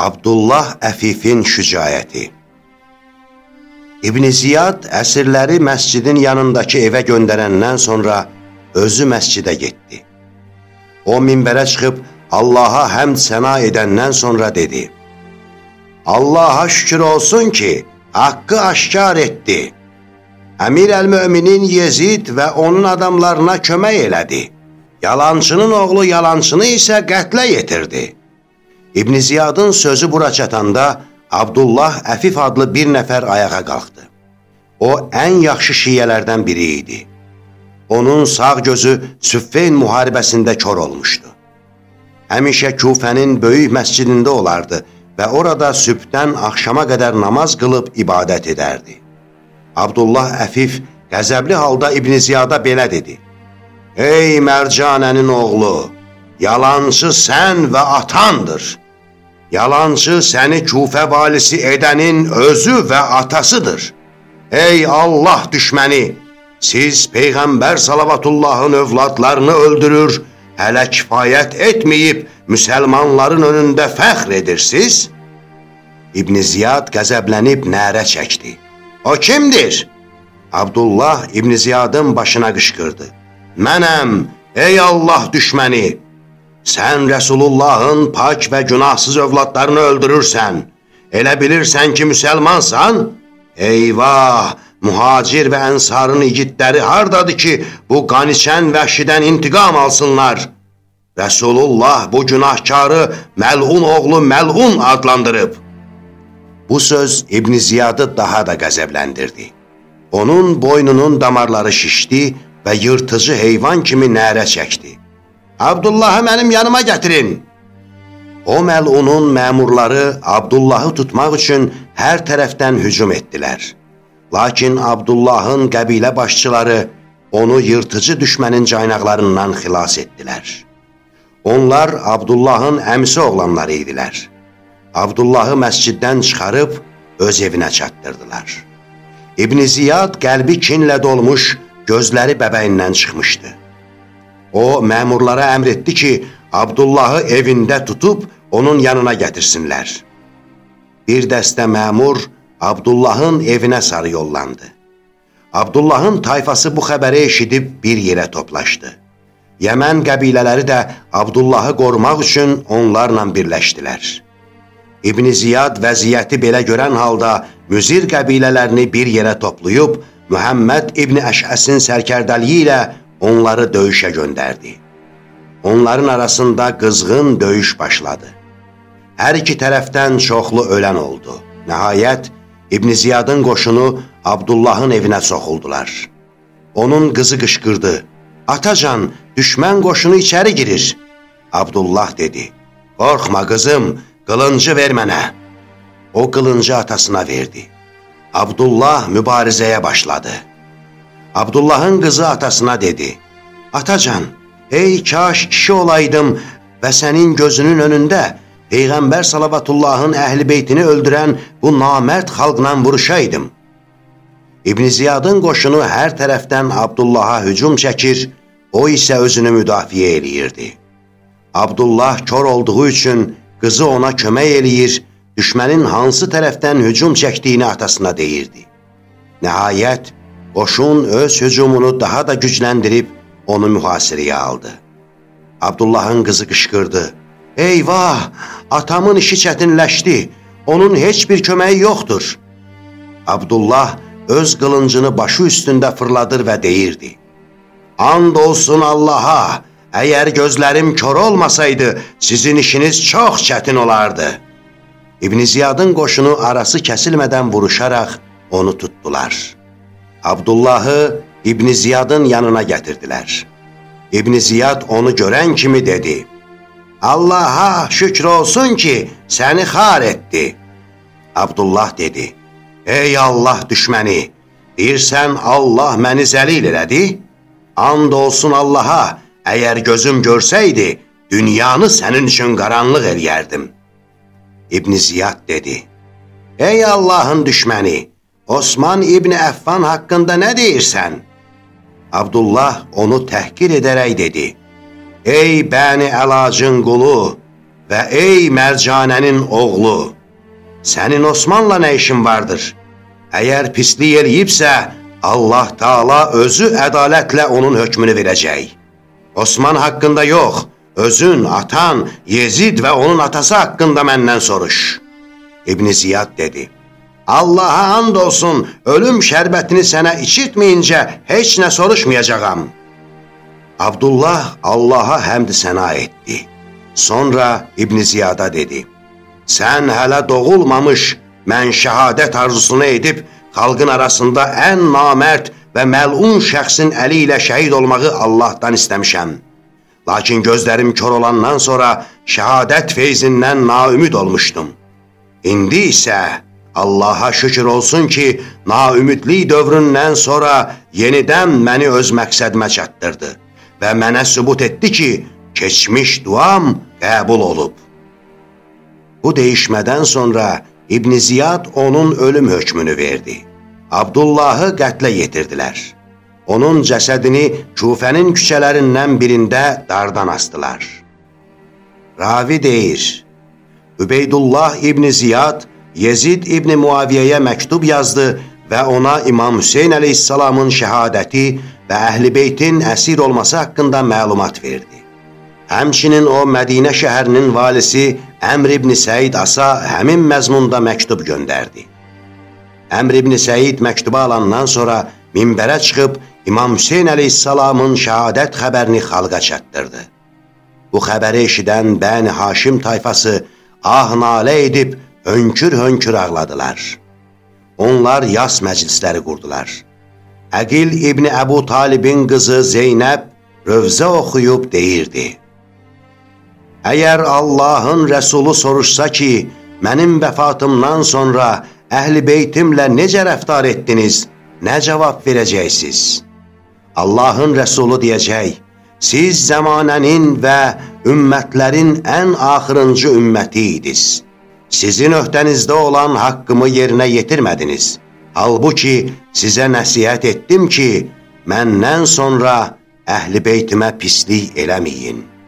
Abdullah Əfifin şücayəti İbn Ziyad əsirləri məscidin yanındakı evə göndərəndən sonra özü məscidə getdi. O minbərə çıxıb Allaha həmd səna edəndən sonra dedi, Allaha şükür olsun ki, haqqı aşkar etdi. Əmir əl-Möminin Yezid və onun adamlarına kömək elədi. Yalançının oğlu yalançını isə qətlə yetirdi. İbn Ziyadın sözü bura çatanda Abdullah Əfif adlı bir nəfər ayağa qalxdı. O, ən yaxşı şiyələrdən biri idi. Onun sağ gözü Süffeyn müharibəsində kör olmuşdu. Həmişə Kufənin böyük məscidində olardı və orada sübhdən axşama qədər namaz qılıb ibadət edərdi. Abdullah Əfif qəzəbli halda İbn Ziyada belə dedi. Ey Mərcanənin oğlu, yalancı sən və atandır. Yalancı səni küfə valisi edənin özü və atasıdır. Ey Allah düşməni! Siz Peyğəmbər salavatullahın övladlarını öldürür, hələ kifayət etməyib müsəlmanların önündə fəxr edirsiniz? İbn Ziyad qəzəblənib nərə çəkdi. O kimdir? Abdullah İbn Ziyadın başına qışqırdı. Mənəm, ey Allah düşməni! Sən Rəsulullahın pak və günahsız övladlarını öldürürsən. Elə bilirsən ki, müsəlmansan? Eyvah! Mühacir və ənsarın igidləri hardadır ki, bu qaniçən vəhşidən intiqam alsınlar? Rəsulullah bu günahkarı məlun oğlu məlun adlandırıb. Bu söz İbn Ziyadı daha da qəzəbləndirdi. Onun boynunun damarları şişdi və yırtıcı heyvan kimi nərə çəkdi. Abdullahı mənim yanıma gətirin. O məlunun məmurları Abdullahı tutmaq üçün hər tərəfdən hücum etdilər. Lakin Abdullahın qəbilə başçıları onu yırtıcı düşmənin caynaqlarından xilas etdilər. Onlar Abdullahın əmsi oğlanları idilər. Abdullahı məsciddən çıxarıb öz evinə çatdırdılar. İbn Ziyad qəlbi kinlə dolmuş, gözləri bəbəyindən çıxmışdı. O, məmurlara əmr etdi ki, Abdullahı evində tutub onun yanına gətirsinlər. Bir dəstə məmur Abdullahın evinə sarı yollandı. Abdullahın tayfası bu xəbəri eşidib bir yerə toplaşdı. Yəmən qəbilələri də Abdullahı qorumaq üçün onlarla birləşdilər. İbn Ziyad vəziyyəti belə görən halda müzir qəbilələrini bir yerə toplayıb, Mühəmməd İbn Əşəsin sərkərdəliyi ilə onları döyüşə göndərdi. Onların arasında qızğın döyüş başladı. Hər iki tərəfdən çoxlu ölən oldu. Nəhayət, İbn Ziyadın qoşunu Abdullahın evinə soxuldular. Onun qızı qışqırdı. Atacan, düşmən qoşunu içəri girir. Abdullah dedi. Qorxma qızım, qılıncı ver mənə. O qılıncı atasına verdi. Abdullah mübarizəyə başladı. Abdullahın qızı atasına dedi, Atacan, ey kaş kişi olaydım və sənin gözünün önündə Peyğəmbər salavatullahın əhl-i beytini öldürən bu namərd xalqla vuruşaydım. İbn Ziyadın qoşunu hər tərəfdən Abdullaha hücum çəkir, o isə özünü müdafiə eləyirdi. Abdullah kör olduğu üçün qızı ona kömək eləyir, düşmənin hansı tərəfdən hücum çəkdiyini atasına deyirdi. Nəhayət, Qoşun öz hücumunu daha da gücləndirib onu mühasirəyə aldı. Abdullahın qızı qışqırdı. Eyvah! Atamın işi çətinləşdi. Onun heç bir köməyi yoxdur. Abdullah öz qılıncını başı üstündə fırladır və deyirdi. And olsun Allaha, əgər gözlərim kör olmasaydı, sizin işiniz çox çətin olardı. İbn Ziyadın qoşunu arası kəsilmədən vuruşaraq onu tutdular.'' Abdullahı İbn Ziyadın yanına gətirdilər. İbn Ziyad onu görən kimi dedi, Allaha şükr olsun ki, səni xar etdi. Abdullah dedi, Ey Allah düşməni, deyirsən Allah məni zəlil elədi? And olsun Allaha, əgər gözüm görsəydi, dünyanı sənin üçün qaranlıq eləyərdim. İbn Ziyad dedi, Ey Allahın düşməni, Osman İbni Əffan haqqında nə deyirsən? Abdullah onu təhqir edərək dedi, Ey bəni əlacın qulu, və ey Mərcanənin oğlu, sənin Osmanla nə işin vardır? Əgər pislik eləyibsə, Allah Taala özü ədalətlə onun hökmünü verəcək. Osman haqqında yox, özün, atan, Yezid və onun atası haqqında məndən soruş. İbn Ziyad dedi, Allaha and olsun, ölüm şərbətini sənə içitməyincə heç nə soruşmayacağam. Abdullah Allaha həmd səna etdi. Sonra İbn Ziyada dedi, Sən hələ doğulmamış, mən şəhadət arzusunu edib, xalqın arasında ən namərd və məlun şəxsin əli ilə şəhid olmağı Allahdan istəmişəm. Lakin gözlərim kör olandan sonra şəhadət feyzindən naümid olmuşdum. İndi isə Allaha şükür olsun ki, naümidlik dövründən sonra yenidən məni öz məqsədmə çatdırdı və mənə sübut etdi ki, keçmiş duam qəbul olub. Bu deyişmədən sonra İbn Ziyad onun ölüm hökmünü verdi. Abdullahı qətlə yetirdilər. Onun cəsədini Kufənin küçələrindən birində dardan astılar. Ravi deyir, Übeydullah İbn Ziyad Yezid İbn Muaviyyəyə məktub yazdı və ona İmam Hüseyin əleyhissalamın şəhadəti və əhl-i beytin əsir olması haqqında məlumat verdi. Həmçinin o Mədinə şəhərinin valisi Əmr ibn Səid Asa həmin məzmunda məktub göndərdi. Əmr ibn Səid məktubu alandan sonra minbərə çıxıb İmam Hüseyin əleyhissalamın şəhadət xəbərini xalqa çatdırdı. Bu xəbəri eşidən Bəni Haşim tayfası ah nalə edib hönkür-hönkür ağladılar. Onlar yas məclisləri qurdular. Əqil İbni Əbu Talibin qızı Zeynəb rövzə oxuyub deyirdi. Əgər Allahın rəsulu soruşsa ki, mənim vəfatımdan sonra əhl-i beytimlə necə rəftar etdiniz, nə cavab verəcəksiniz? Allahın rəsulu deyəcək, siz zəmanənin və ümmətlərin ən axırıncı ümməti idiniz. Sizin öhdənizdə olan haqqımı yerinə yetirmədiniz. Halbuki sizə nəsiyyət etdim ki, məndən sonra əhl-i beytimə pislik eləməyin.''